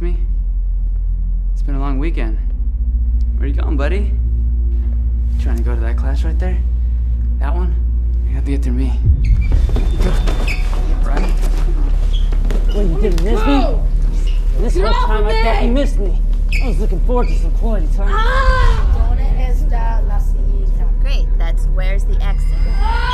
me? It's been a long weekend. Where you going, buddy? You trying to go to that class right there? That one? You have to get through me. Right? Well, you didn't miss me? This whole time I thought you missed me. I was looking forward to some quality time. Ah! Great, that's where's the exit?